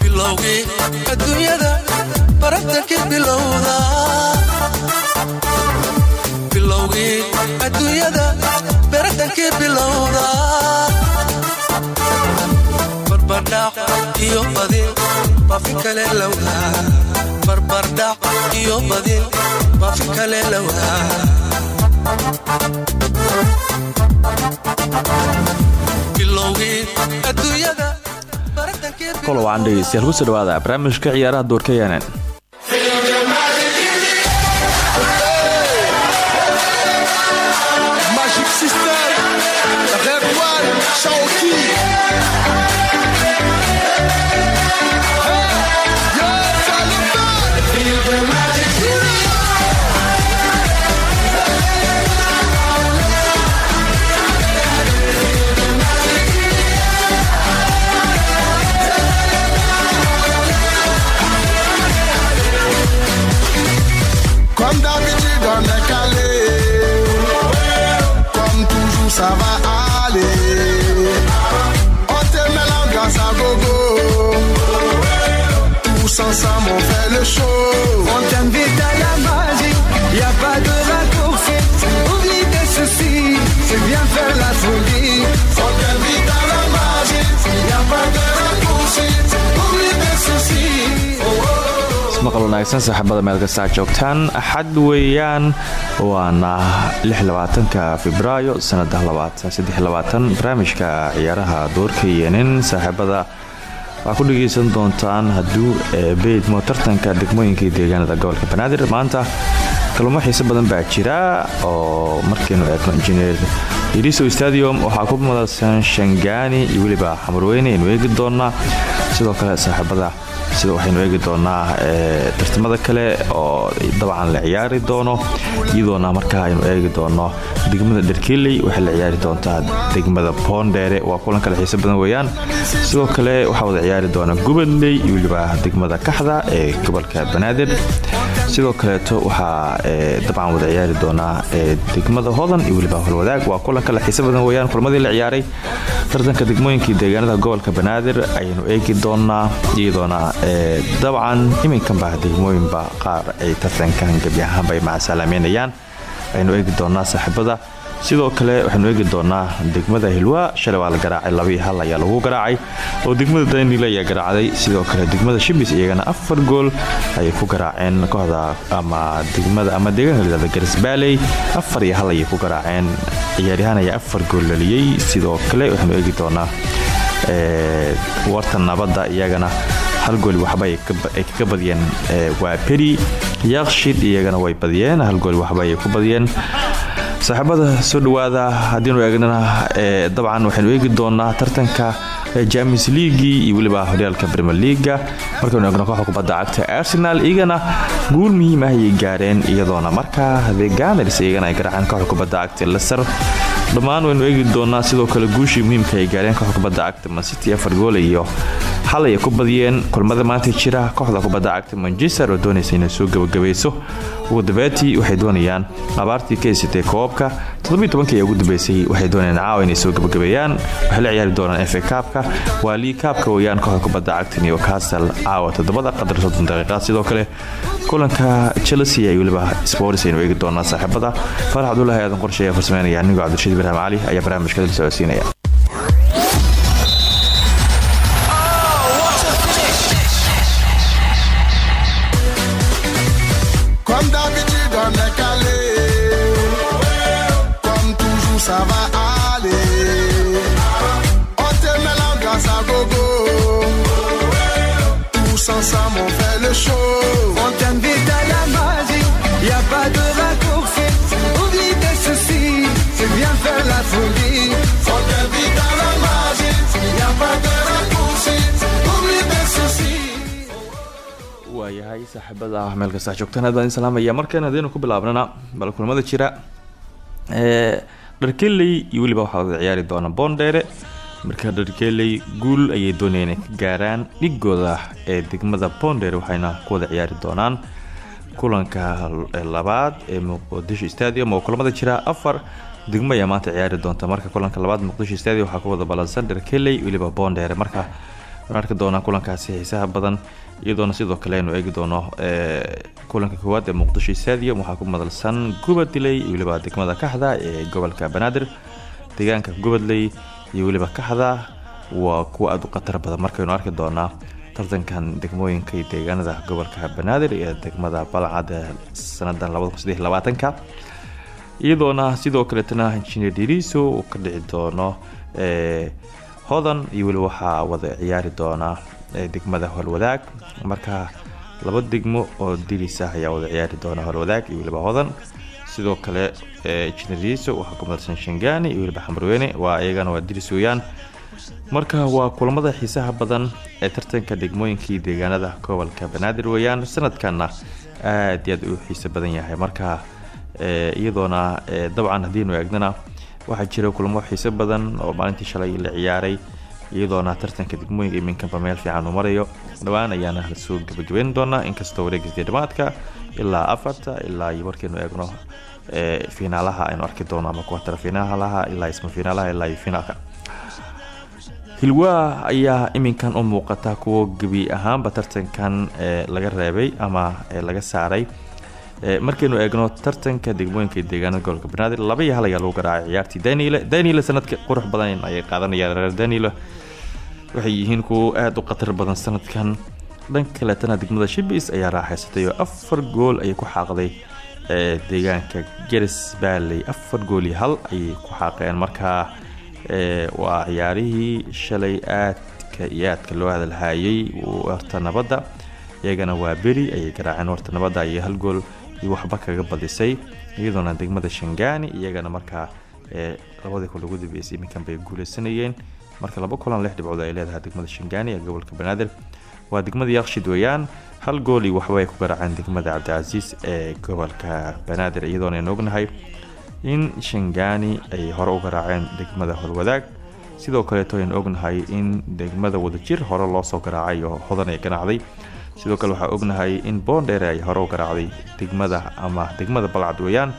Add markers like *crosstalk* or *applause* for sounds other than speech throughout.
bilowgii adduunyada baratankii bilowda. Bilowgii adduunyada baratankii bilowda. Barbardhac iyo badin bafi kale lowda. Barbardhac iyo badin bafi kale lowda. Bilowgii adduunyada kolow aan dhegeystayaal ku soo dhawaada barnaamijka ciyaaraha doorka yaanan Tous ensemble, on fait le show. On t'invite à la magie, y a pas de raccourci. Oublie tes soucis, c'est bien faire la folie. On t'invite à la magie. Y a pas de raccourci. Oublie tes soucis. Oh, oh, maqal wanaagsan saaxiibada meel kasta aad joogtaan axad weeyaan waana ka febraayo sanada barnaamijka ciyaaraha doorka yenin saaxiibada waxaa ku dhegeysan doontaan hadduu beydmo tartanka degmooyinka deegaanada gobolka banaadir. Maanta kalumo xiiso badan baa jira oo markaynu eegno injineer iriso stadium. Waxaa ku madadsan shangaani iyo weliba xamarweyne aynu eegi sidoo kale saaxiibada sida waxaynu eegi doonaa tartamada kale oo dabcan la ciyaari doono iyadoona markaa aynu eegi doono degmada dherkeley waxay la ciyaari doontaa degmada boondheere. Waa kulan kale xiise badan weeyaan. Sidoo kale waxaa wada ciyaari doona gubadley iyo weliba degmada kaxda ee gobolka banaadir sidoo kaleeto waxaa dabcan wada ciyaari doonaa degmada hodan iyo weliba holwadaag waa kulan kale xiise badan weeyaan kulamadii la ciyaaray. Tartanka degmooyinkii deegaanada gobolka banaadir ayaynu eegi doonaa iyadoona dabcan iminkanba degmooyinba qaar ay tartankan gebi ahaanba ay macasalaameynayaan ayaynu eegi doonaa saaxiibada sidoo kale waxaynu eegi doonaa degmada hilwa shalay waa la garaacay labii hal ayaa lagu garaacay oo degmada danile ayaa garaacday. Sidoo kale degmada shibis iyagana afar gool ayay ku garaaceen kooxda ama degmada ama deegaanka layihahda garisbaaley afar iyo hal ayay ku garaaceen. Ciyaaryahaan ayaa afar gool dhaliyey sidoo kale waxaynu eegi doonaa warta nabadda iyagana hal gool waxba ay kaga badiyeen waa beri yaaqshid iyagana way badiyeen. Hal gool waxba ay ku badiyeen saaxiibada soo dhawaada haddiinu eegnana dabcan waxaynu eegi doonaa tartanka james leagui iyo weliba horyaalka brmer leaga markaynu eegno kooxda kubadda cagta arsenal iyagana guul muhiim ah ayay gaareen iyadoona. Markaa the ganers iyagana ay garaaceen kooxda kubadda cagta leser dhammaan waynu eegi doonaa sidoo kale guushii muhiimka ay gaareen kooxda kubadda cagta mancity afar gool iyo xal ayay ku badiyeen kulmada maanta jira kooxda kubadda cagta manchester oo doonaysa inay soo gabagabayso ugu dambeetii waxay doonayaan abaartii ka haysatay koobabka todobiitobankii ee ugu dambeysay waxay doonayaan caawa inay soo gabagabeeyaan. Waxay la ciyaari doonaan fa kaabka waa lii kaabka weeyaan kooxda kubadda cagta newcastle caawa toddobada qadar soddon daqiiqaad. Sidoo kale kulanka chelsea ay weliba sports aynu eegi saaxiibada. Farax cabdulahi aadan qorshe farsameynaya. Anigoo cabdirashiid ibrahim cali ayaa barnaamijka dal socodsiinaya waayahay saaxiibada meel kasta joogtaan. Aad baan idin salaamaya markan hadaynu ku bilaabnana bal kulamada jira dharkeley iyo weliba waxaa wada ciyaari doona boondheere marka dharkeley guul ayay doonayeen gaaraan dhigooda ee degmada boondheere waxayna ku wada ciyaari doonaan kulanka labaad ee muqdisho stadium oo kulamada jira. Afar degmo ayaa maanta ciyaari doonta. Marka kulanka labaad muqdisho stadium waxaa ku wada balansan dharkeley weliba boondheere marka waan arki doonaa kulankaasi xiisaha badan iyadoona sidoo kale aynu eegi doono kulanka koowaad ee muqdisho stadium waxaa ku madalsan gubadley weliba degmada kaxda ee gobolka banaadir. Deegaanka gubadley iyo weliba kaxda waa kuwa aada u khatar badan. Markaynu arki doonaa tartankan degmooyinka iyo deegaanada gobolka banaadir iyo degmada balcad ee sanadan labadakunsadelabaatanka iyadoona sidoo kaleetana injineer diriso uu ka dhici doono hodan iyo weli waxaa wada ciyaari doona degmada holwadaag marka laba degmo oo diris ah ayaa wada ciyaari doona holwadaag iyo weliba hodan. Sidoo kale injineer diriso waxaa ku madalsan shangaani iyo weliba xamrweyne waa iyagana waa diris marka waa kulamada xiisaha badan ee tartanka degmooyinkii deegaanada gobolka banaadir weeyaan sanadkanna aad iyo aad u xiiso badan yahay. Marka iyadoona dabcan haddiinu eegnana waxaa jira kulamo xiiso badan oo maalintii shalay la ciyaaray iyadoona tartanka degmooyinka iminkanba meel fiican uu marayo. Dhowaan ayaana la soo gabagabeyn doonaa inkastoo wareegisday dhamaadka ilaa afarta ilaa markaynu eegno finaalaha aynu arki doono ama kuwatara finaalaha ilaa isma finaalaha ilaa iyo finaalka hilwaa ayaa iminkan u muuqata kuwo gebi ahaanba tartankan laga reebay ama laga saaray markaynu eegno tartanka degmooyinka deegaanada gobolka banaadir laba iyo hal ayaa lagu garaacay ciyaartii. Daniile daniile sanadka qurux badan ayay qaadanayaan reer daniile waxay yihiin kuwo aada u khatar badan sanadkan. Dhanka kaleetana degmada shibis ayaa raaxaysatay afar gool ayay ku xaaqday deegaanka geres baaley afar gool iyo hal ayay ku xaaqeen. Markaa waa ciyaarihii shalay aadka iyo aadka loo hadalhayay warta nabadda iyagana waa beri ayay garaaceen warta nabadda ayay hal gool iyo waxba kaga badisay iyadoona degmada shangaani iyagana markaa labadii kul ugu dambeysay iminkan bay guuleysanayeen marka laba kulan lix dhibcood ay leedahay degmada shangaani ee gobolka banaadir. Waa degmada yakshid weeyaan hal gool iyo waxba ay ku garaaceen degmada cabdicasiis ee gobolka banaadir iyadoona ognahay in shangaani ay hore u garaaceen degmada holwadaag sidoo kaleeto aynu ognahay in degmada wadajir hore loosoo garaacay oo hodan ay ganaacday sidoo kale waxaa ognahay in boondheere ay hore u garaacday degmada ama degmada balcad weeyaan.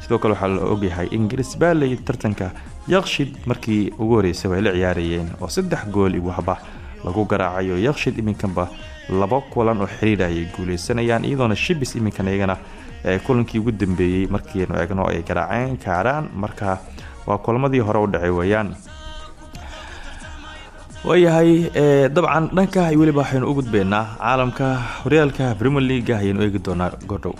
Sidoo kale waxaa la ogyahay in garisbaaley tartanka yakshid markii ugu horeysay ay la ciyaarayeen oo saddex gool iyo waxba lagu garaacayo. Yakshid iminkanba laba kulan oo xiriir ayay guuleysanayaan iyadoona shibis iminkan iyagana kulankii ugu dambeeyey markiinu eegno ay garaaceen kaaraan. Marka waa kulamadii hore u dhacay weeyaan waayahay dabcan dhanka weliba waxaynu u gudbeynaa caalamka horyaalka premier leaga ayaynu eegi doonaa gordhow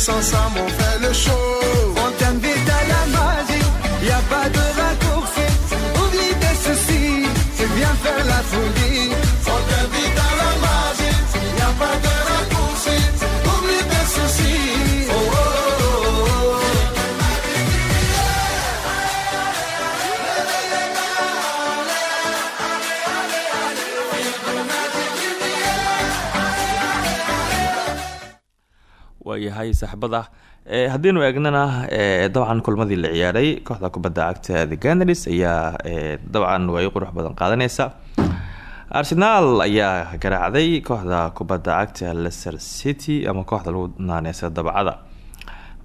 Tous ensemble, waayahay saaxibada haddiinu eegnana dabcan kulmadii la ciyaaray kooxda kubadda cagta the ganars ayaa dabcan way qurux badan qaadaneysa arsenaal ayaa garaacday kooxda kubadda cagta leicester city ama kooxda lagu naaneysa dabcada.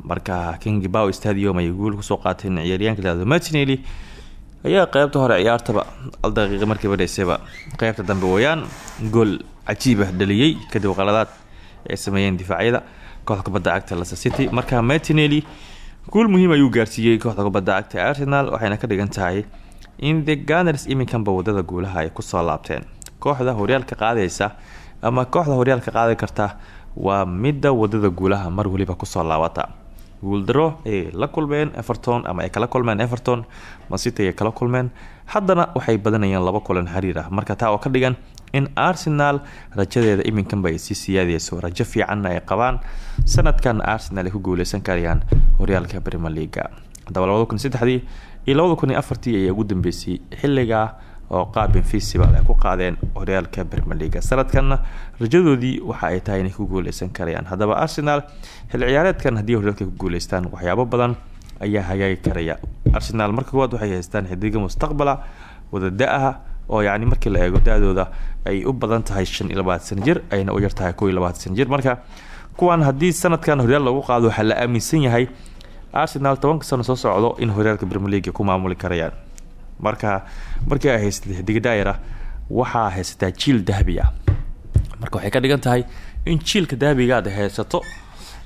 Marka king bow stadium ayay guul ku soo qaateen ciyaaryaanka lahado martinelli ayaa qeybta hore ciyaartaba al daqiiqa markii badhaysayba qeybta dambe wayaan gool cajiibah dhaliyey kadib qaladaad ay sameeyeen difaacyada kooxda kubadda cagta leicester city. Marka martinelli guul muhiim ayuu gaarsiiyey kooxda kubadda cagta arsenal waxayna ka dhigan tahay in the ganars iminkanba waddada guulaha ay ku soo laabteen. Kooxda horyaalka qaadaysa ama kooxda horyaalka qaadi karta waa midda waddada guulaha mar weliba ku soo laabata. Guuldaro ay la kulmeen everton ama ay kala kulmeen everton mancity ay kala kulmeen. Haddana waxay badanayeen laba kulan xiriir ah. Marka taa oo ka dhigan in arsenal. Rajadeeda iminkanba ay sii siyaadeyso rajo fiicanna ay qabaan. Sanadkan arsenal ay ku guuleysan karayaan horyaalka premier leaga hadaba labada kun saddexdii iyo kun iyo afartii ugu dambeysay xilligaa oo qaab infisible ay ku qaadeen horyaalka premier leaga sanadkanna rajadoodii waxa ay tahay inay ku guuleysan karayaan. Haddaba arsenal xilli ciyaareedkan haddii horyaalka ku guuleystaan waxyaabo badan ayaa hagaagi karaya. Arsenal marka waxay haystaan xidiga mustaqbala wada da'ah oo yacni markii la eego da-dooda ay u badan tahay shan iyo labaatan san jir ayna u yartahay kow iyo jir. Marka kuwan haddii sanadkan horyaal lagu qaado waxaa la aaminsan yahay arsenal tobanka sano soo socdo in horyaalka premier league ku maamuli karayaan. Marka markii ay haysatay xidiga daayar ah waxaa jiil dahabi ah. Marka waxay ka dhigan tahay in jiilka dahabiga aad haysato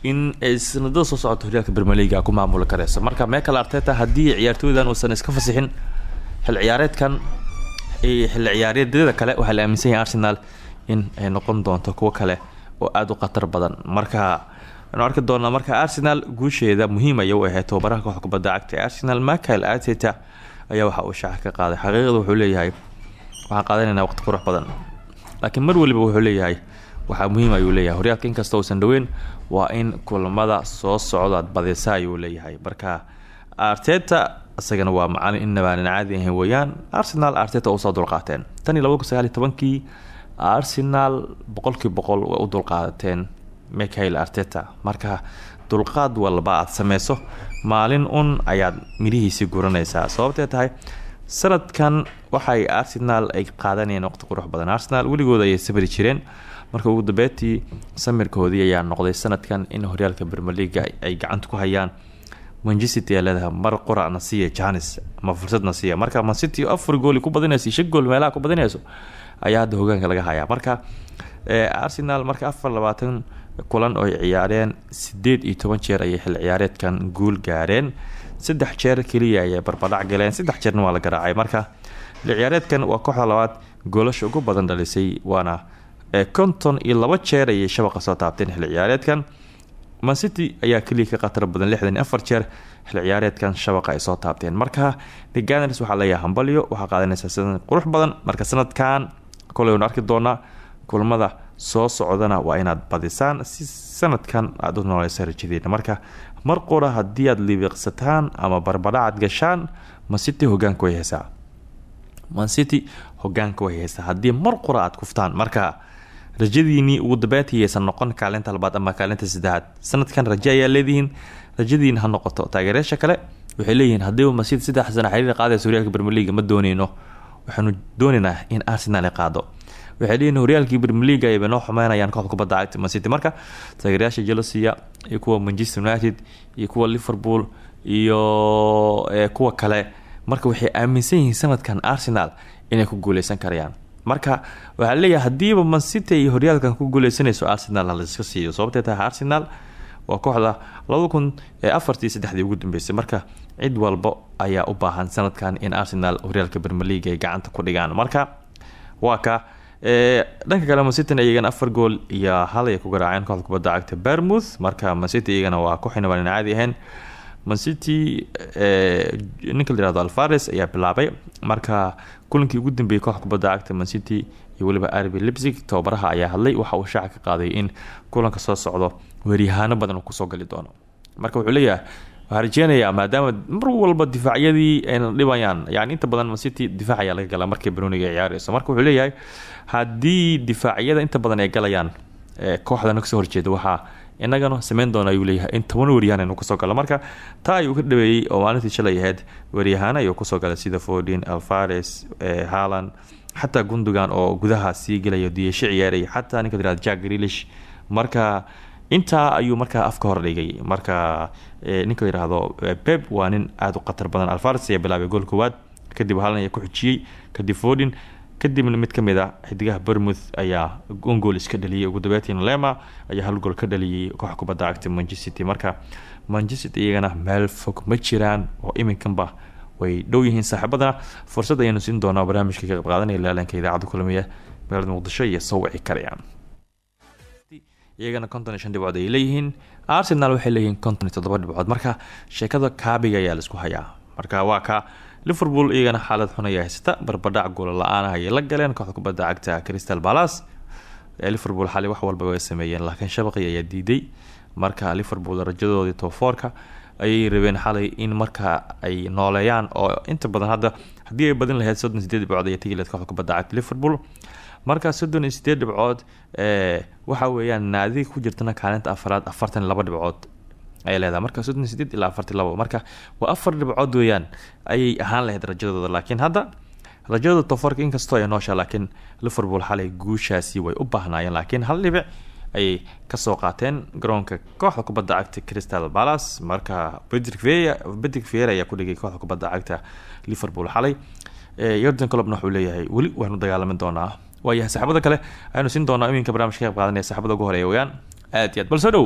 in sanadada soo socoto horyaalka premier league ku maamuli kareyso marka meekal arteta haddii ciyaartooydan uusan iska fasixin xil ciyaareedkan xilli ciyaareedyada kale waxaa la aaminsan yahay arsenal in ay noqon doonto kuwo kale oo aada u khatar badan. Marka waxaanu arki doonaa marka arsenal guusheeda muhiim aya u ahayd tobabaraha koox kubadda cagta arsenal michael arteta ayaa waxa uu shaax ka qaaday. Xaqiiqada wuxuu leeyahay waxaan qaadanayna waqti qurux badan. Laakiin mar waliba wuxuu leeyahay waxaa muhiim ayuu leeyahay. Horyaalka inkasta uusan dhaweyn waa in kulamada soo socdaad badisa ayuu leeyahay. Marka arteta isagana waa macalin innabaanan caadi ahayn weeyaan arsenal arteta u soo dulqaateen. Tan iyo labada arsenal boqolkii boqol way u dulqaadateen michael arteta. Marka dulqaad walba aad sameyso maalin un ayaad midhihiisii guranaysaa. Sababtee tahay sanadkan waxay arsenal ay qaadanayeen waqti qurux badan. Arsenal weligood ayay sabri jireen. Marka ugu dambeetii samirkoodii ayaa noqday sanadkan in horyaalka bermer leaga ay gacanta ku hayaan manchester ayaa leedahay mar qura nasiya janis ama fursad nasiya marka mancity afar gooli ku badinayso shan gool meelaha ku badinayso ayaa hadda laga hayaa. Marka arsenal marka afar labaatan kulan oo ciyaareen sideed iyo toban jeer ayay xil ciyaareedkan guul gaareen. Saddex jeer keliya ayay barbadhac galeen saddex jeerna waa la garaacay. Marka ciyaareedkan waa kooxda labaad goolasha ugu badan dhalisay waana konton iyo laba jeer ayay shabaqa soo taabteen xil ciyaareedkan mancity ayaa keliya ka khatar badan lixdan iyo afar jeer xil ciyaareedkan shabaqa ay soo taabteen. Marka the ganers waxaa leeyahay hambalyo waxaa qaadanaysaa sidan qurux badan. Marka sanadkan koley arki doonaa kulmada soo socdana waa inaad badisaan si sanadkan aada u nooleysa rajadeena marka mar qura haddii aad libiqsataan ama barbadhacaad gashaan mancity hogaanka way haysaa. Mancity hogaanka way haysaa. Haddii mar qura aad kuftaan marka rajadiinii ugu dambeyntii aysan noqon kaalinta labaad ama kaalinta saddexaad sanadkan raje ayaa leedihiin rajadiina ha noqoto. Taageerayaasha kale waxay leeyihiin haddiiba mancity saddex sana xiriir qaadaysa horyaalka league ma dooneyno waxaanu doonaynaa in arsenal ay qaado. Waxay leeyihiin horyaalkii league ayba noo xumeynayaan kooxda kubadda cagta mancity marka taageerayaasha chelsea iyo kuwa manchester united iyo kuwa liverpool iyo kuwa kale marka waxay aaminsan yihiin sanadkan arsenal inay ku guuleysan karayaan marka waxaa leeyahay haddiiba mancity ay horyaalkan ku guuleysanayso arsenal halaiska siiyo. Sababtee tahay arsenal waa kooxda labada kun afartii saddexdii ugu dambeysay. Marka cid walba ayaa u baahan sanadkan in arsenal horyaalka league ay gacanta ku dhigaan. Marka waa ka dhanka kale mancityn iyagana afar gool iyo hal ay ku garaaceen kooxda kubadda cagta bermouth marka mancity iyagana waa ku xinabaan caadi ahayn mancity ninka la yihahdo alfares ayaa bilaabay. Marka kulankii ugu dambeeyey kooxda kubadda cagta mancity iyo weliba arbi lipsig tababaraha ayaa hadlay. Waxa uu shaaca ka qaaday in kulanka soo socdo weeryahaano badan uu ku soo gali doono. Marka wuxuu leeyahay waxaa maadaama mar walba difaacyadii ayna dhibayaan yani inta badan mancity difaac ayaa laga galaa markay baroniga ay marka wuxuu leeyahay haddii difaacyada inta badan ay galayaan kooxdana ka soo horjeeda waxaa inagana sameyn doona ayuu leeyahay in toban weeryahaan aynu ku soo galo marka. Taa ayuu ka dhaweeyey oo maalintii shalay ahayd weeryahaana ayuu ku soo galay sida fordin alfares haland xataa gundogan oo gudaha sii gelayo diyesho ciyaaraya xataa ninka tirahda jack grilish marka intaa ayuu markaa afka hor dhigay marka ninka la yihahdo beb waa nin aada u khatar badan. Alfares ayaa bilaabay gool koowaad. Kadib halan ayaa ku xijiyey. Kadib fordin kadibna mid ka mid a xidigaha bermouth ayaa gool iska dhaliyay. Ugu dambeyntiina lema ayaa hal gool ka dhaliyay koox kubadda cagta manchester city. Marka manchester iyagana meel fog ma jiraan oo iminkanba way dhow yihiin saaxiibadana fursad ayaanu siin doonaa barnaamijka ka qayb qaadanaya laalanka idaacadda kulamiya magaalada muqdisho iyo soo wici karayaan. Iyagana konton shan dhibcood ay leeyihiin. Arsenal waxay leeyihiin konton toddoba dhibcood marka sheekada kaabiga ayaa la isku hayaa. Marka waa ka liverpool iyagana xaalad xun ayaa haysata barbadhac goola la'aan ayay la galeen. Kooxda kubadda cagta crystal palace liverpool xali wax walba way sameeyeen laakiin shabaqi ayaa diiday. Marka liverpool rajadoodii tofoorka ayay rabeen xalay in marka ay nooleeyaan oo inta badan hadda haddii ay badin lahayd soddon sideed dhibcood ayay tegi lahayd kooxda kubadda cagta liverpool. Marka soddon iyo sideed dhibcood ee waxa weeyaan naadiga ku jirtana kaalinta afaraad afartan iyo laba dhibcood ayay leedahay. Marka soddon sideed ilaa afartan labo marka waa afar dhibcood weeyaan ayay ahaan lahayd rajadooda. Laakiin hadda rajadooda toforka inkastoo ay noosha laakiin liverpool xalay guushaasi way u baahnaayeen. Laakiin hal dhibic ayay ka soo qaateen garoonka kooxda kubadda cagta crystal palace. Marka patrick vieira ayaa ku dhigay kooxda kubadda cagta liverpool xalay. Yordan colobna wuxuu leeyahay weli waanu dagaalamin doonaa. Waayahay saxaabada kale aynu siin doonaa iminka barnamijka qeyb qaadanaya saxaabada ugu aad iyo aad. Bal dhow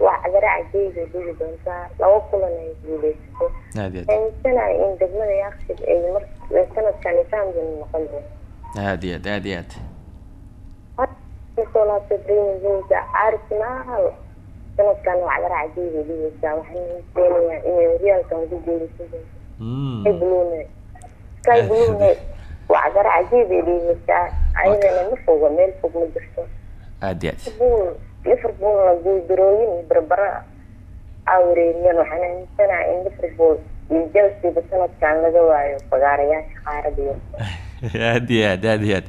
waa cadara cajeega dhigi doontaa laba kulan ay guuleysato aaminsanahay in degmada yaaqshid ay mar sanadkani champion noqon doonto aad iyo aad aad iyo aad. Soo premier leaga arsenal sanadkan waa cadara cajeega dhigeysaa waxaan deenayaa inay horyaalkan ku guuleysan doonto Mm. sky blue sky blue waa cadara cajeeg ay dhigeysaa ayadana ma foga meel fog ma jirto. Aad iyo aad liverpoolna guuldarooyin iyo barbara aa wareeriyeen waxaan aaminsanahay in liverpool iyo chelseaba sanadkan laga waayo fagaarayaasha qaarada iyo *laughs* aad iyo aad aad iyo aad.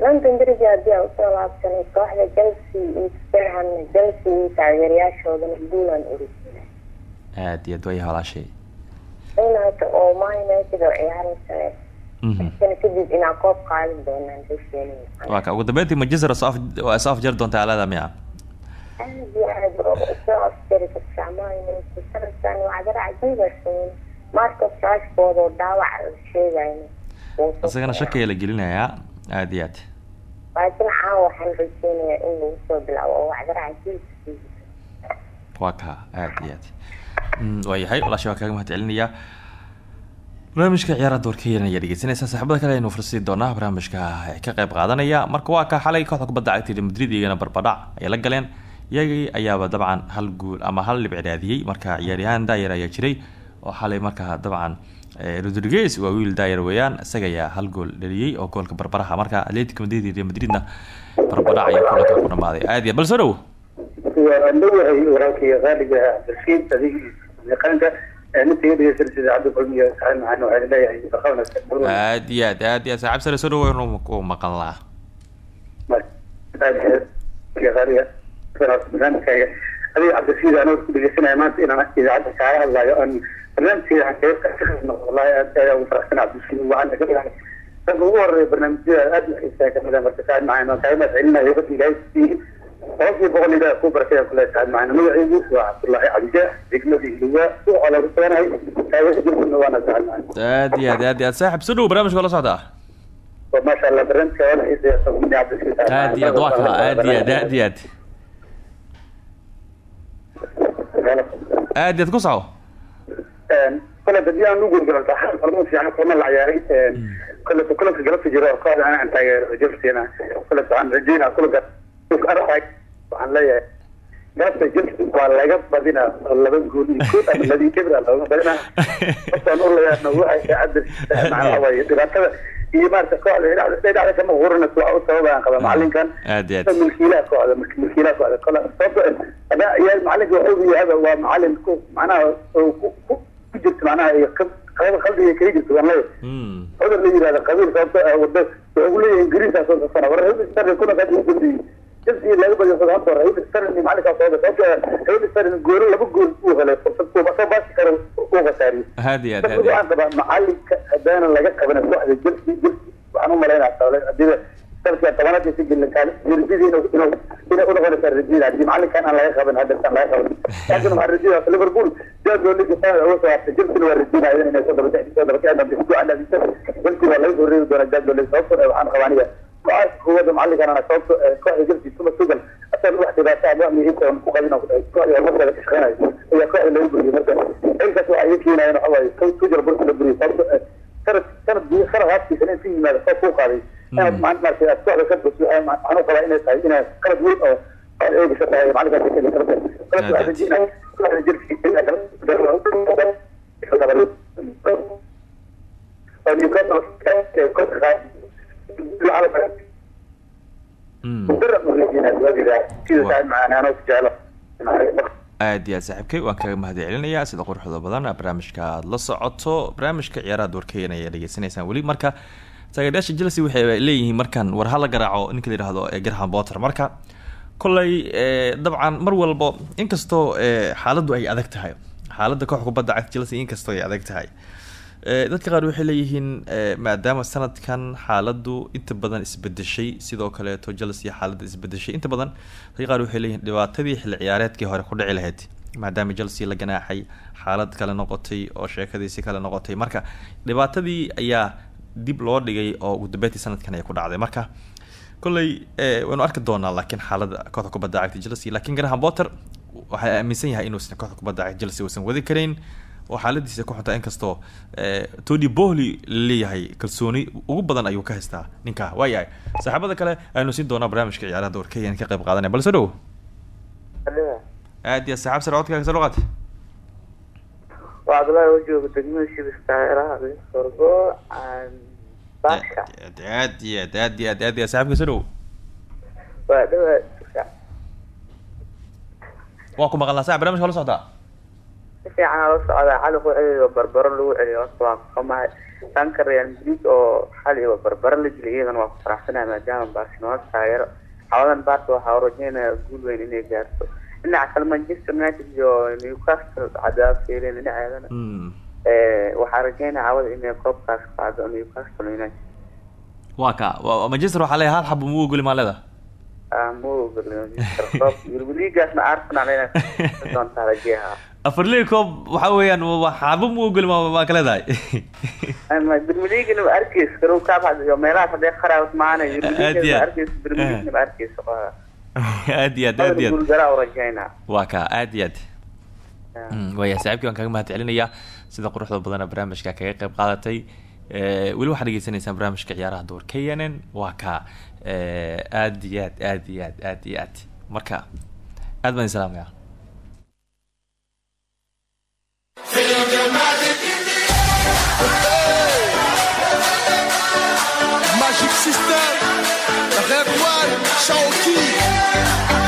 London derby haddii aan u soo laabsanay kooxda chelsea iyo tottenhamna chelsea iyo taageerayaashoodana guulaan uri aad iyo aad waayahay walaashay oo united oo ciyaaraysa. Mhm. sana kadib inaa koob qaadi doonaan waa ka ugu dambeyntii manchester soo af soo afjari doontaa aalada miya aad iyo aad oo soo afjari kartaa man united sanadkan waa cadar cajiiba sameyn marcus rashford oo dhaawac soo isagana socdaa. shaki ayaa la gelinayaa aad iyo aad. Laakiin caawa waxaan rajeynayaa in lagu soo bilaabo oo cajiib waa ka aad iyo aad. Waayahay walaasha waa kaaga mahad celinaya. Barnaamijka ciyaaraha doorkeena ayaa dhegeysanaysaa saaxiibada kale aynu fursadi doonaa barnaamijka ka qayb qaadanaya. Marka waa ka xalay kooxda kubadda cagta Madrid iyagana barbadhac ayay la galeen iyagii ayaaba dabcan hal guul ama hal dhibc raadiyey. Marka ciyaaryahan daayar ayaa jiray oo xalay marka dabcan eh, Rodriguez waa wiil daayar weeyaan isaga ayaa hal gool dhaliyey oo goolka barbaraha. Marka Atletico Madrid iyo Real Madridna barbadhac ayaa kulanka ku dhamaaday. Aad iyo bal soo dhow. Waa dhowahay walaalkay qaaliga adig yaqaanka aad iyo aad aad iyo aad. Sare soo dhow waynu ku maqan lahaa barnaamijkaaga. Adig cabdisiid anoo ku dhegeysanaya maanta inaan idaacadda kaaga hadlayo aan barnaamijkeeda aan kaga aad iyo aad aad iyo aad. Saaxib si dhow barnaamijka la socda maasha allah barnaamijka waa aad iyo aad waa aad iyo aad aad iyo aad. Aad aad ku soco kole haddii aan ugu galo taxal qalmo fiican kuma la ciyaaray kole kole galabta jiro oo kooxda aan taageero Chelsea kole waxaan rajeynaa kole arag. Waxaan leeyahay galabta Chelsea waa laga badinaa oo laba gool iyo gool ama ladii kibra looga badinaa. *laughs* Waxaan u leeyahay waxay cadad macnaha way dhibaatada iyo maarta kooxda dhinaca dhinaca kama qurana waa u sababaan qaba macalinkan aad aad. Milkiilaha kooxda milkiilaha kooxda kole sababto ada yaa macalinka wuxuu yahay waa macalin ku macnaha ku ku jirto macnaha iyo qayb qalbiga kaga jirto waan leeyahay Mm. cudur la yidhahdo qabiil sababto wada ugu leeyahay ingiriisaa soo safana war hil starlin kuna qad jabsi laga badiyo sodonta hore hil starlin macalinkaa soo sababto ah hil starlin goolo laba gool uu helay fursad uu soo baasi karo uu khasaariyey aad iyo aad aad waxaan aad qabaa macalinka haddaana laga qaban kooxda jelsi jelsi waxaan u malaynaa haddii sanadka tobanaad si gelin rajadii inuu inuu inay unoqonaysaa rajada haddii macalinkan aan laga qaban hadda laga qaban laakiin waxaa rajada liverpool jadwal ligi sanad uga soo hartay jilsina waa rajinaya inay soo daba soo daba kicin doonto isku cadaadisa jilsi waa laga horreegi doonaa ligi sababtoo ah waxaan qabaa aniga go'aanka kuwada macalinkan ana sababto kooxda tuma sugan asaga wax dhibaato ama muhiimka ku qabin kooxda markada ka shaqeynayo ayaa kooxda lagu buriyay marka cilkaas waxaa iga keenayan waxa waaye tujar burka la buriyay sababto sanad sanad biyo kharab haafkiisa in ku yimaado soo kuu qaaday inaad maaragtay aad kooxda ka bas waxaan u qabaa inay tahay inaad qalad weyn oo aad eegaysa tahay macalinkaas ka keli karta kalas waxaa rajinaya kooxda jirki oo newcastle kooxda aad iyo aad saaxiibkay waan kaga mahad celinayaa sida quruxda badan barnaamijka aad la socoto barnaamijka ciyaaraha doorkeen ayaa dhegeysanaysaan weli. Marka taageerayaasha chelsea waxay leeyihiin markan war hala garaaco ninka la yihahdo graham potter. Marka kolley dabcan mar walbo inkastoo xaaladdu ay adag tahay xaaladda koox kubadda cagta chelsea inkastoo ay adag tahay dadka qaar waxay leeyihiin maadaama sanadkan xaaladdu inta badan isbedeshay sidoo kaleeto chelsea xaaladda isbedeshay inta badan dadka qaar waxay leeyihiin dhibaatadii xilli ciyaareedkii hore ku dhici lahayd maadaama chelsea la ganaaxay xaalad kale noqotay oo sheekadiisi kale noqotay. Marka dhibaatadii ayaa dib loo dhigay oo ugu dambeyntii sanadkan ay ku dhacday. Marka kolley waynu arki doonaa laakiin xaaladda kooxda kubadda cagta chelsea laakiin graham potter waxaa aaminsan yahay inuusan kooxda kubadda cagta chelsea uusan wadi karayn oo xaaladiisa ku xunta inkastoo tony bohly la leeyahay kalsooni ugu badan ayuu ka haystaa ninka. Waayahay saaxiibada kale aynu siin doonaa barnaamijka ciyaaraha doorkeyan ka qayb qaadanaya balse dhow. Aad iyo saaxiib sare codkaaga soo dhaqaad waa cabdullaahi oo jooga degmada shibis taageeraha sorgo aad iyo aad aad iyo aad aad iyo saaxiibka soo dhow. Waa dhawaa waa ku maqalnaa saa barnamijka la socdaa si fiican la socdaa xali ku celiyo barbaro lagu celiyo horta waa kamahay dhanka real madrid oo xaliba barbaro la jeliy iyadana waa ku faraxsanaya maadaama barcelona taageero. Xawadan barta waxaa rajeynaya guul weyn inay gaarto. Dhinaca kale manchester united iyo newcastle hadaa fiireen dhinaceedana waxaa rajeynaya cawada inay koobkaas qaado newcastle united. Waa ka manchester waxaa leeyahay hal xabo muu ogoli maaleda ligaasna arsenal inay *laughs* doontaa rajeeha afar league coob waxa weeyaan waxaaba mu ogoli ma ma *laughs* ka leedahay birmiligana ma arkeysa karow kaabhadiyo meelahaas hadee qaraawad maana *laughs* Aad iyo aad. arkeysa birmiligana ma arkeysa *laughs* aad iyo aad aad iyo waa ka aad iyo aad. Mm, waaya saaxiibkii waan kaga mahad celinayaa sida quruxda badana barnaamijka kaga qayb qaadatay. Eh, weli waxaad dhegeysanaysaan barnaamijka ciyaaraha door k n n waa ka. Eh, aad iyo aad aad iyo aad aad iyo aad. Marka aad baan idin salaamaya Magic System, Red One, Shawty.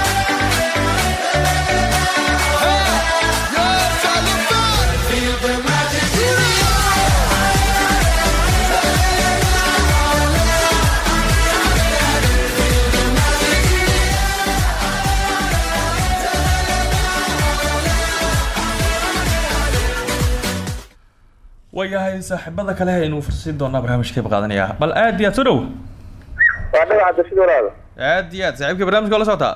Waayahay saaxiibada kale aynu fursin doonaa barnaamijka qayb qaadanaya bal aad iyo aad soo waa dhagaca dashid walaalo aad iyo aad saaxiibkii barnaamijka waa la socotaa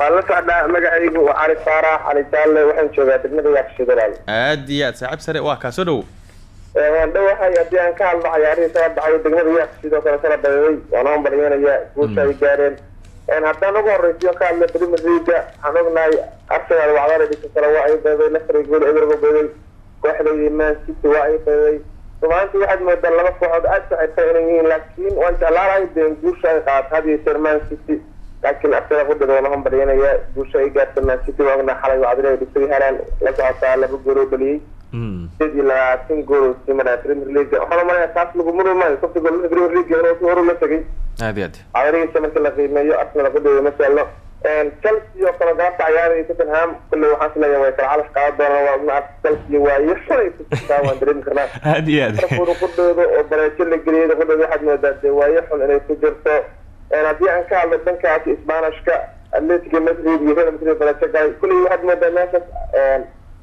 waan la socdaa magacaygu waa cali saarax cali jaalle waxaan joogaa degmada walaalo aad iyo aad saaxiib sare waa kaa soo dhow waan dhowahay haddii aan ka hadlo cayaarihii soo dhacay degmada yaaq sidoo kale kala badayay waan u maryeenaya guusha ay gaareen. Haddaan ugu horeysiyo ka hadla premier leaga waxaan ognahay arsenal wacdara dhisa kale waa ay beeday leicester gool kooxdaydi man city waa ay beeday rumaantii waxaad moodaa laba kooxood aad socotay inay yihiin laakiin waan jeclaanahay dee guusha ay qaato had iyo jeer man city. Laakiin arsenal qudhada waa laga maryanaya guusha ay gaarta man city waa ognahay xalay wacdara dhisay helaan la socotaa laba gool oo dhaliyey sideed iyo labaatan gool oo sii maraa premier league. Waxaan umaleeyaa taas lagu muri maayo sabta goolada premier league inuu horu la tegay. Aad iyo aad. Cayaarihiisa marka la qiimeeyo arsenal qudhada ma saalno chelsea oo kale gaabta cayaaraya tottenham. Kulley waxaan is leeyahay way kala calas qaadan doonaan waa ogna chelsea waayo. *laughs* Shalay kutaa waan dareemi karnaa. *laughs* Aad iyo aad. Liverpool qudhooda oo bareejo la geliyay qudhooda waxaad moodaa dee waayo xun inay ku jirto. Haddii aan ka hadlo dhankaas isbaanishka atletico madrid iyo real madrid bareejo galay. Kulley waxaad moodaa meeshaas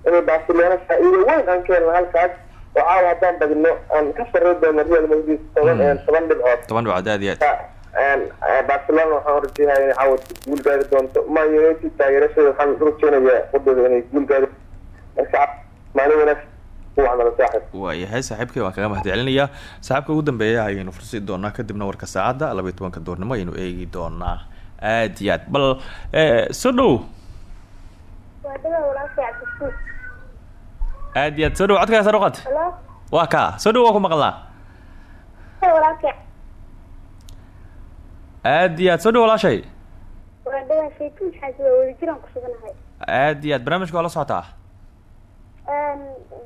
inay barcelona faa'iido weyn aan ka helno halkaas. Oo caawa haddaan badino aan ka sarri doono real madrid toban toban dhibcood. Toban dhibcood aad iyo aad barcelona waxaan rajeynaya inay cawad guul gaari doonto. Man united taageerashada waxaan rajeynayaa wadooda inay guul gaari marka maalin wanaagsan waayahay saaxiibkay waan kaga mahad celinayaa saaxiibka ugu dambeeya ayaynu fursii doonaa kadibna warka saacadda laba iyo tobanka doornimo ayaynu eegi doonaa. Aad iyo aad bal soo dhow. Aad iyo aad soo dhow codkaa sar uqad halo waa kaa soo dhow waa ku maqlaa? Walaalkay aad iyo aad soo dhow walaashay? Waa dhawa shaytuun xaaji waa wadajiraan ku suganahay. Aad iyo aad barnaamijka waa la socotaa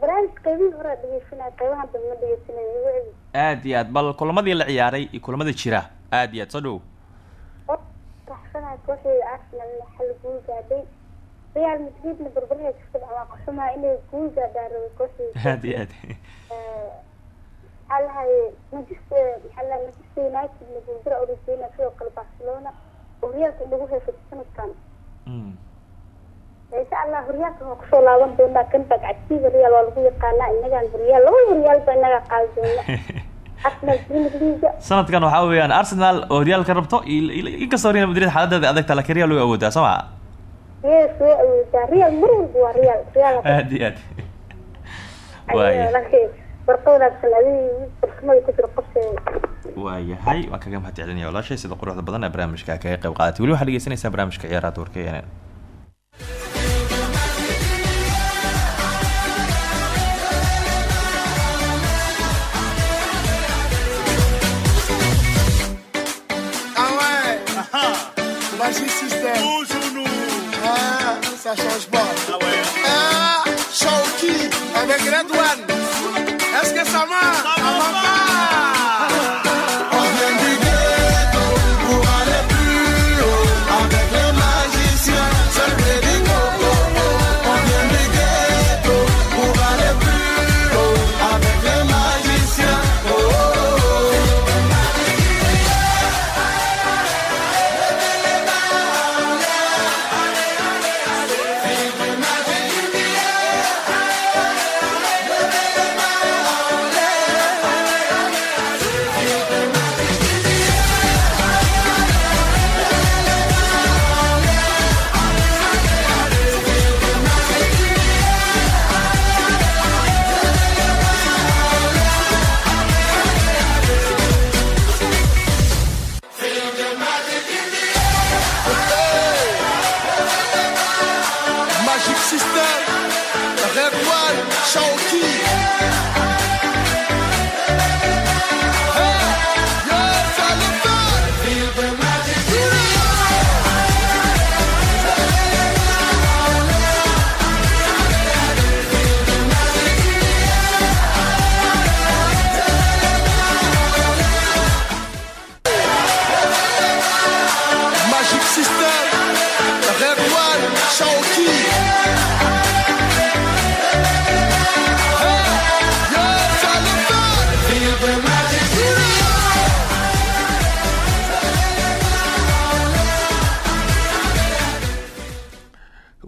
barnaamij qaybihii qaybahan dambe ma aad iyo aad bal kulamadii la ciyaaray iyo kulamada jira. Aad iyo aad soo dhow raxsanaha kooxdeeda arsenal xal guul gaadhay. Real madridna barbarha ka soo dhacwaa qaxumaa inay guul gaadhaan rabay kooxdeeda aad iyo aad maxaa lahay manchester maxaa lahay manchester united na guuldara u rajeyna sidoo kale barcelona oo horyaalka inagu haysato sanadkan insha allah horyaalka waa ku soo laaban doonaa kan baa cagsiga real waa lagu yaqaanaa inagaan horyaal laba horyaal baa inaga qaadi doona arsenal premier league. Sanadkan waxaa weeyaan arsenal oo horyaalka rabto inkastoo real madrid xaaladeeda adagta laakiin real way awoodaa soo ma yes way awoodaa real mar walba waa real. Real aad iyo aad waayahay waan kaga mahad celinaya walaashay sida quruxda badan ee barnaamijka kaga qayb qaadatay weli waxaad dhegeysanaysaa barnaamijka ciyaaraha duurka Ah. Ah, pas. Ah ouais. Ah, Shawky avec Red One. Est-ce que ça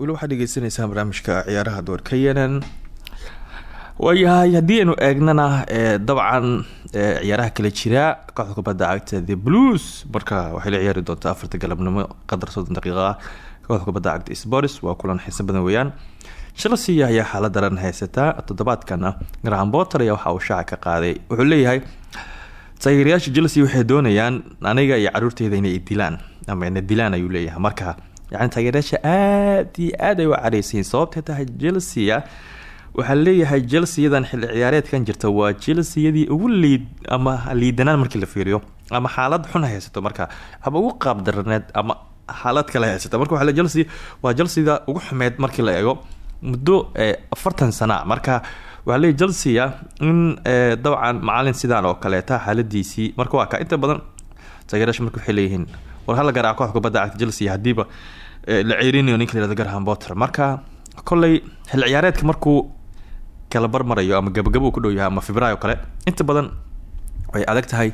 weli waxaad dhegeysaneysaan barnaamijka ciyaaraha doorka yenen waayahay haddii aynu eegnana ee, dabcan ee, ciyaaraha kale jira kooxda kubadda cagta the blues. Marka waxay la ciyaari doontaa afarta galabnimo qadar soddon daqiiqa ah. Kooxda kubadda cagta sports waa kulan xiiso badan weeyaan. Chelsea ayaa xaalad daran haysataa toddobaadkana graham potter ayaa waxa uu shaaca ka qaaday. Wuxuu leeyahay taageerayaasha chelsea waxay doonayaan aniga iyo caruurteyda inay dilaan ama ina dilaan ayuu leeyahay. Marka yani taageerayaasha aad iyo aad ay u careysiin sababtay tahay chelsea waxaa leeyahay chelseayadan xilli ciyaareedkan jirta. Waa chelseayadii ugu liid ama liidanaan markii la fiiriyo ama xaalad xun haysato marka haba ugu qaabdaraneed ama xaalad kale haysata marka le chelsea waa chelseada ugu xumeed markii la eego muddo eh, afartan sana. Marka waxaa leeyahy chelsea in eh, dabcan macalin sidaan oo kaleeta xaaladiisii. Marka waa ka inta badan taageerasha marka waxay war hala garaaca kooxda kubadda cagta chelsea hadiiba eh, la ceyrinayo ninka la yihahdo graham potter. Marka kolley xilli ciyaareedka markuu kala barmarayo ama gabagabo uu ku dhow yahay ama febraayo kale inta badan way adag tahay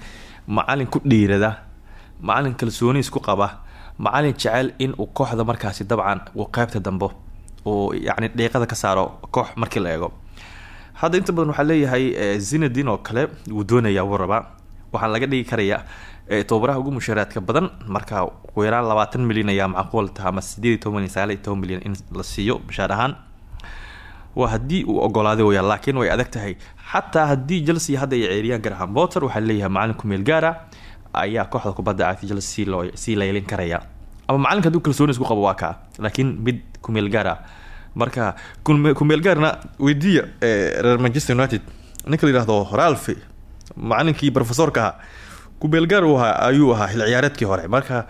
macalin ku dhiirada macalin kalsooni isku qaba macalin jecel in uu kooxda markaasi dabcan uu qeybta dambe uu yacni dhiiqada ka saaro koox markii la eego. Hadda inta badan waxaa leeyahay zinedin oo kale wuu doonaya wuu rabaa. Laga dhigi karaya ee tababaraha ugu mushaaraadka badan marka ugu yaraan labaatan milyan ayaa macquul taha ama sideed toban iyo sagaal iyo toban milyan in la siiyo mushaar ahaan. Waa haddii uu ogolaaday waya laakiin way adag tahay. Xataa haddii chelsea hadda ay ceeriyaan graham potter waxaa leeyahay macalin gaara ayaa kooxda kubadda cagta chelsea sii leylin karaya. Ama macalinka hadduu kalsooni isku qabo waa kaa laakiin mid ah marka kume- kumeel gaarna reer manchester united. Ninka la yihahdo ralph macalinkii profesorka ahaa kumeel gaar uu ahaa ayuu ahaa xilli ciyaareedkii hore. Marka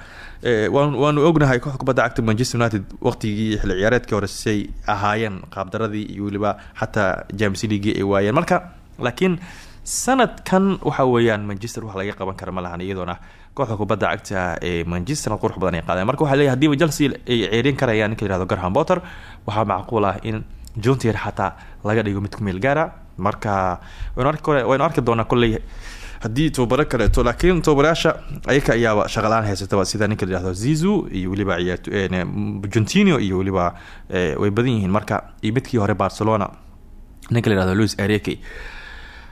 waan waanu ognahay kooxda kubadda cagta manchester united waqtigii xilli ciyaareedkii hore say ahaayeen qaabdaradii iyo weliba xataa james league ay waayeen. Marka laakiin sanadkan waxa weeyaan manchester wax laga qaban kara ma iyadoona kooxda kubadda cagta ee manchester qurux badan ay qaadeen. Marka waxaa leeyahay hadiiba chelsea ay ceerin karayaan ninka yihahdo graham potter waxaa macquul ah in jontier xataa laga dhigo mid ku meel gaara. Marka waynu arki doonaa kolley haddii tababaro kaleeto laakiin tababarayaasha ayaka ayaaba shaqalaan haysataba sida ninka la yihahdo zizu iyo weliba argentinio iyo weliba eh, way badan yihiin. Marka iyo hore barcelona ninka la yihahdo louis areke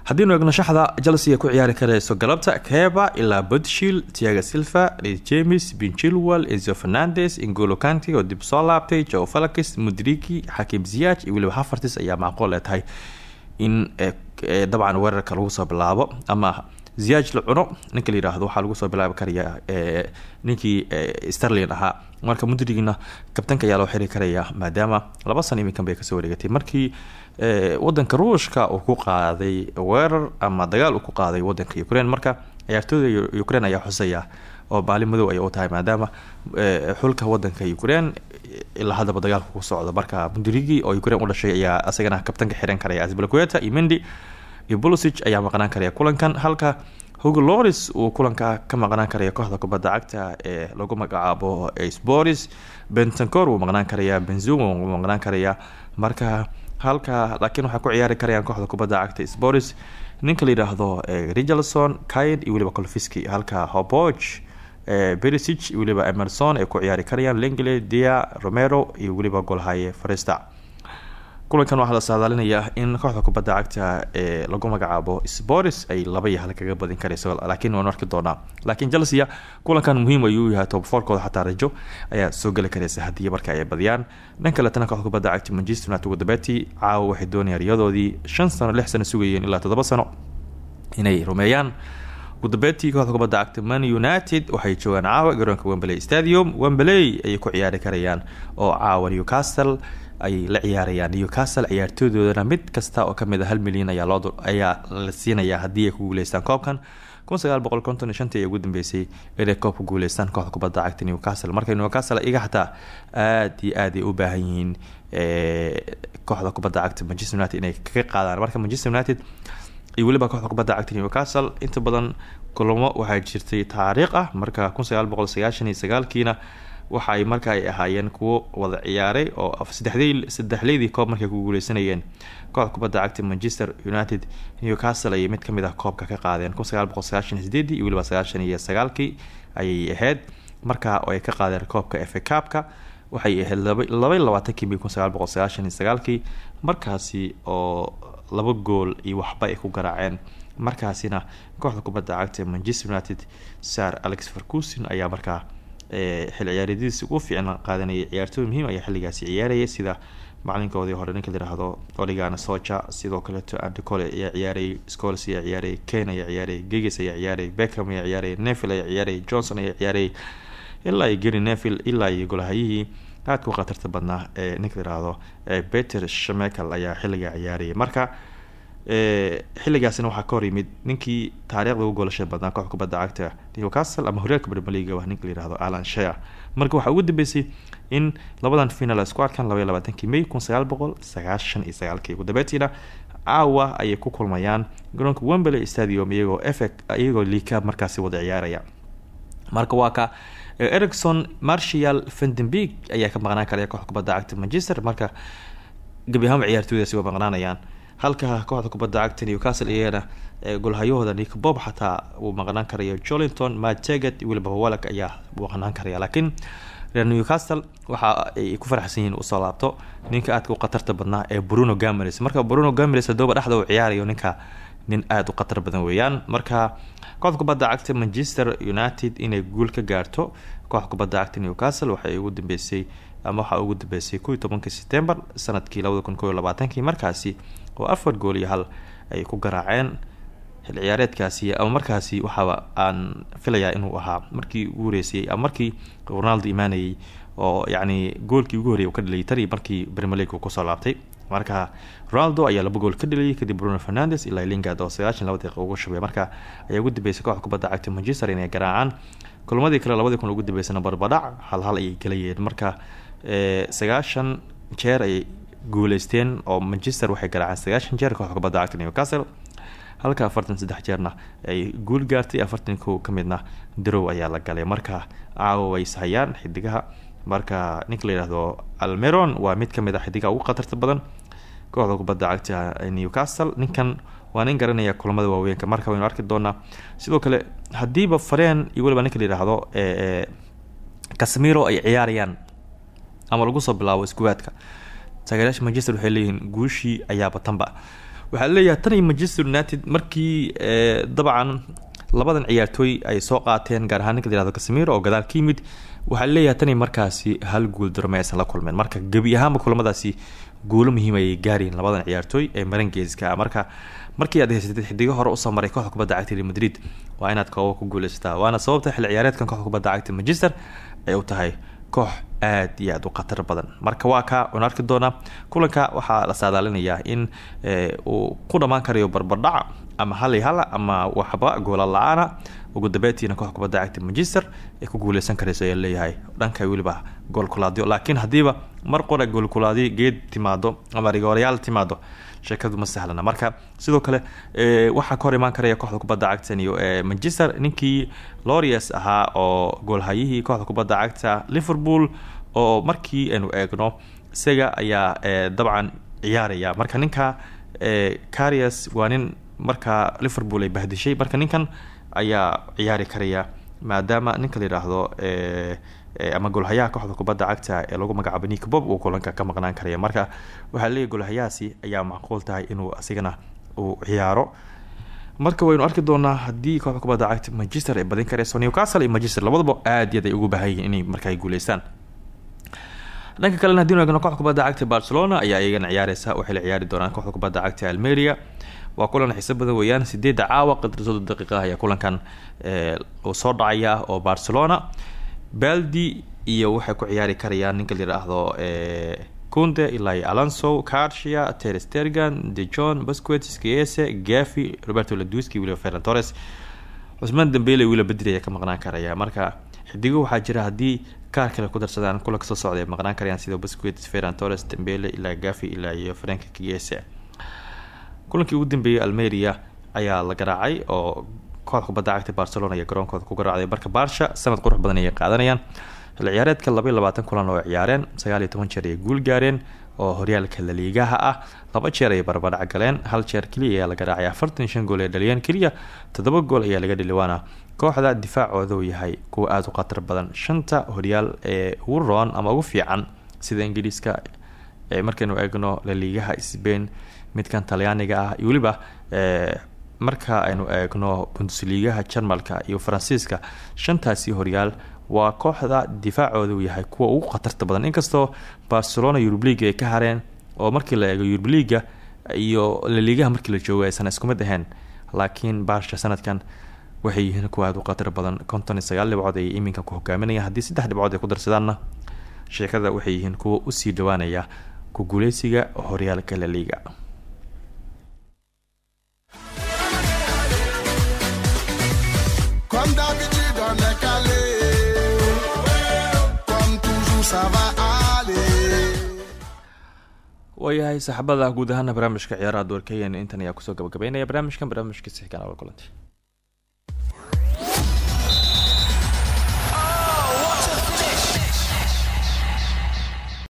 haddiinu eegno shaxda ku ciyaari karayso galabta keba ilaa budshil tiaga silva james bin chilwell enzo fernandes ingolo kanti oo dib soo falakis mudriki xakim ziyaj iyo weliba hafartis ayaa macquul ee tahay in eh, eh, dabcan weerarka lagu soo bilaabo ama ziyaj la cuno ninka la yidhaahdo waxaa lagu soo bilaabi karaya eh, ninkii sterlin ahaa. Marka mudrigina kabtanka ayaa loo xiri karaya maadaama laba san iminkan bay ka soo wareegatay. Markii wadanka ruushka uu ku qaaday weerar ama dagaal uu ku qaaday wadanka ukraine marka ciyaartooyda ukraine ayaa xusaya oo maalin ay u tahay maadaama xulka wadanka ukraine ilaa haddaba dagaalka ku socdo. Marka mudrigi oo ukraine u dhashay ayaa asagana kabtanka xiran karaya asbalqueta iyo mendi iyo bolosig ayaa maqnaan karaya kulankan. Halka hugo loris uu kulanka ka maqnaan karaya kooxda kubadda cagta ee lagu magacaabo sporis bentancor wuu maqnaan karaya benzuma wuu maqnaan karaya marka halka laakiin waxaa ku ciyaari karayaan kooxda kubadda cagta sporis ninka la yidhaahdo eh, richardson iyo weliba halka hoboch berisic iyo weliba emerson ay ku ciyaari karayaan lengle dia romero iyo weliba golhaye farista kulankan waxaa la saadaalinayaa in kooxda kubadda cagta ee lagu magacaabo sporis ay laba iyo hal kaga badin karayso laakiin waanu arki doonaa. Laakiin chelsea kulankan muhiim ayuu yahay tobafoorkooda xataa rajo ayaa soo geli karaysa haddii marka ay badiyaan. Dhan kaletana kooxda kubadda cagta manchester united ugu dambeetii caawa waxay doonayaan riyadoodii shan sano lix sano sugayeen ilaa toddoba sano inay rumeeyaan ugu dambeyntii kooxda kubadda cagta man united waxay joogaan caawa garoonka wembley stadium. Wembley ayay ku ciyaari karayaan oo caawa newcastle ayay la ciyaarayaan. Newcastle ciyaartooydoodana mid kasta oo ka mid a hal milyan ayaa la siinayaa haddii ay ku guuleystaan koobkan. Ay ugu dambeysay inay koob ku guuleystaan kooxda kubadda cagta newcastle. Marka newcastle iga xataa aad iyo aad ay u baahan yihiin kooxda kubadda cagta manchester united inay kaga qaadaan. Marka manchester united iyo weliba kooxda kubadda cagta newcastle. Inta badan kulamo waxaa jirtay taariikh ah marka kun sagaal waxa ay marka ay ahaayeen kuwo wada ciyaaray oo saddexleydii koob markay ku guuleysanayeen kooxda kubadda cagta manchester united newcastle ayay mid ka mid ah koobka ka qaadeen. Kun sagaal boqol sagaashan iyo sideedii iyo ayay ahayd marka oo ay ka qaadeen koobka efa cabka waxay ahayd laba iyo labaatankii kun sagaal boqol oo laba gool iyo waxba ay ku garaaceen. Markaasina kooxda kubadda cagta manchester united sar alex ferguson ayaa markaa xil ciyaareediisa ugu fiican qaadanayay ciyaartooy muhiim ayaa xilligaasi ciyaarayay sida macalinkoodii hore ninka layihahdo oligana soja sidoo kaleeto andicole ayaa ciyaarayay scols ayaa ciyaarayay kane ayaa ciyaarayay geges ayaa ciyaarayay beckham ayaa ciyaarayay neville ayaa ciyaarayay johnson ayaa ciyaarayay. Ilaa iyo gary neville ilaa iyo golahayihii aadka u khatarta badnaa ee ninka layihahdo peter shamekel ayaa xilligaa ciyaarayay. Marka xilligaasina waxaa ka hor yimid ninkii taariikhda ugu goolasha badnaa koox kubadda cagta newcastle ama horyaalka brmeliga waa ninka layihahdo alan share marka waxaa ugu dambeysay in labadan final isku arkaan laba iyo labaatankii may kun sagaal ugu dambeyntiina caawa ayay ku kulmayaan garoonka wembley stadium iyagoo efe iyagoo liika markaasi wada ciyaaraya. Marka waa ka ericson marshall vandenberg ayaa ka maqnaan karaya kooxda kubadda cagta manchester marka gebi ahaanba ciyaartooydaasi waa maqnaanayaan. Halka kooxda kubadda cagta newcastle iyana golhayahooda nick bob xataa uu maqnaan karayo. Jolinton mateget weliba walak ayaa maqnaan karaya laakiin reer newcastle waxa ay ku faraxsan yihiin u soo laabto ninka aadka u khatarta badnaa ee bruno gamers marka bruno gamers hadooba dhexda uu ciyaarayo ninka nin aada u khatar badan weeyaan. Marka kooxda kubadda cagta manchester united inay guul ka gaarto kooxda kubadda cagta newcastle waxay ugu dambeysay ama waxaa ugu dambeysay kow iyo september sannadkii labada kun kow iyo markaasi oo afar gool iyo hal ay ku garaaceen xil ciyaareedkaasi ama markaasi waxaaba aan filayaa inuu ahaa markii ugu horeysay ama markii ronaldo imaanayay oo yacni goolkii ugu horreyay uu ka dhaliyay tari markii premier league uu ku soo laabtay marka ronaldo ayaa laba gool ka dhaliyay kadib bruno fernandes ilaa lingard oo sagaashan laba daqiiqa ugu shubay. Marka ayaa ugu dambeysay kooxda kubadda cagta manchester inay garaacaan. Kulmadii kale labadii kun ugu dambeysana barbadhac hal hal ayay galayeen marka sagaashan jeer ay guuleysteen oo manchester waxay garaaceen sagaashan jeer kooxda kubadda cagta newcastle halka afartan saddex jeerna ay guul gaartay afartan kow ka midna darow ayaa la galay. Marka caawa way ishayaan xidigaha. Marka ninka la almeron waa mid ka mid a xidigaha ugu khatarta badan kooxda kubadda cagta newcastle. Ninkan waa nin garanaya kulamada waaweynka. Marka waynu arki doonaa sidoo kale hadiiba fareen iyo weliba ninka la yihahdo casemiro ay ciyaarayaan ama lagu soo bilaabo iskuwaadka taageerayaasha manchester waxay leeyihiin guushii ayaaba tanba. Waxaa leeyahay tan iyo manchester united markii dabcan labadan ciyaartooy ay soo qaateen gaar ahaan ninka la yihahdo casemiro oo gadaal ka yimid waxaa leeyahay tan markaasi hal guul aysan la kulmeen marka gebi ahaanba kulamadaasi guulo muhiim ayay gaaryihin labadan ciyaartooy ee marangeeska marka markii aad haysatid xidigo hore u soo maray kooxda kubadda cagta real madrid waa inaad koobo ku guuleysataa waana sababta xil ciyaareedkan kooxda kubadda cagta manchester ay u tahay koox aad iyo aad u khatar badan. Marka waa ka waan arki doonaa. Kulanka waxaa la saadaalinayaa in uu ku dhammaan karayo barbardhac ama hal iyo hala ama waxba goola la'aana ugu dambeyntiina kooxda kubadda cagta manchester ay ku guuleysan karayso leeyahay dhanka weliba gool kulaadyo laakiin haddiiba mar qora gool kulaadyo geed timaado ama rigoorayaal timaado. Sheekadu ma sahlana. Marka sidoo kale waxaa ka hor imaan karaya kooxda kubadda cagta iyo manchester ninkii lorias ahaa oo goolhayihii kooxda kubadda cagta liverpool oo markii aynu eegno isaga ayaa dabcan ciyaaraya. Marka ninka carias waa nin marka liverpool ay bahdishay. Marka ninkan ayaa ciyaari karaya maadaama ninka la yidhaahdo ama golhayaha kooxda kubadda cagta ee lagu magacaabo nick bob uu kulanka ka maqnaan karaya. Marka waxaa leeyahy golhayahaasi ayaa macquul tahay inuu asigana uu ciyaaro. Marka waynu arki doonaa haddii kooxda kubadda cagta manchester ay badin karayso newcastle iyo manchester labadaba aad iyo aad ay ugu baahan inay marka ay guuleystaan. Dhanka kalena haddii eegno kooxda kubadda cagta barcelona ayaa iyagana ciyaareysa waxay la ciyaari doonaan kooxda kubadda cagta almeria waa kulan xiiso badan weeyaan. Sideedda caawa qadar soddon daqiiqa ayaa kulankan uu soo dhacaya oo barcelona baldi iyo waxay ku ciyaari karayaan ninka la yidhaahdo kunde ilai alonso carcia terstergan de john basquet skiese gafi roberto laduski wiliba ferran torres. Cusmaan dambele wiila bedri ayaa ka maqnaan karaya. Marka xidigo waxaa jira haddii kaar kale ku darsadaan kula ka soo socda ay maqnaan karayaan sida basquet ferran torres dambele ilaa gafi ilaa iyo franka kiese kulankii ugu dambeeyey almeria ayaa la garaacay oo kooxda kubadda cagta barcelona iyo garoonkooda ku garaacday marka barsha sanad qurux badan ayay qaadanayaan. Xil ciyaareedka laba iyo labaatan kulan oo ciyaareen sagaal iyo toban jeer ayay guul gaareen oo horyaalka laliigaha ah laba jeer ayay barbadhac galeen hal jeer keliya ayaa la garaacay. Afartan shan gool ay dhaliyeen keliya toddoba gool ayaa laga dhili waana kooxda difaacooda yahay kuwa aada u khatar badan. Shanta horyaal ee ugu roon ama ugu fiican sida ingiriiska markaynu eegno laliigaha sbain midkan talyaaniga ah iyo weliba marka aynu eegno bundusliigaha jarmalka iyo faransiiska shantaasi horyaal waa kooxda difaacooda uu yahay kuwa ugu khatarta badan. Inkastoo barcelona yurub leaga ay ka hareen oo markii la eego yurub leaga iyo laliigaha markii la joogo aysan isku mid ahayn laakiin barsha sanadkan waxay yihiin kuwa aada u khatar badan. konton sagaal dhibcood ayay iminka ku hogaaminayaan haddii saddex dhibcood ay ku darsadaanna sheekada waxay yihiin kuwa u sii dhawaanaya ku guuleysiga horyaalka laliiga waayahay saaxiibada guud ahaana barnaamijka ciyaaraha doorkeyana intan ayaa ku soo gabagabeynaya barnaamijkan barnaamijka sixkan ola kulantay